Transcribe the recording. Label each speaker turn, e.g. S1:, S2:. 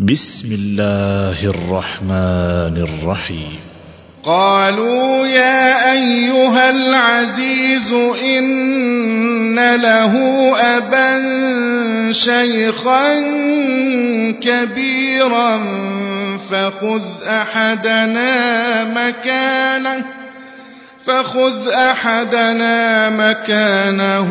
S1: بسم الله الرحمن الرحيم.
S2: قالوا يا أيها العزيز إن له أبا شيخا كبيرا فخذ أحدنا مكانه فخذ أحدنا مكانه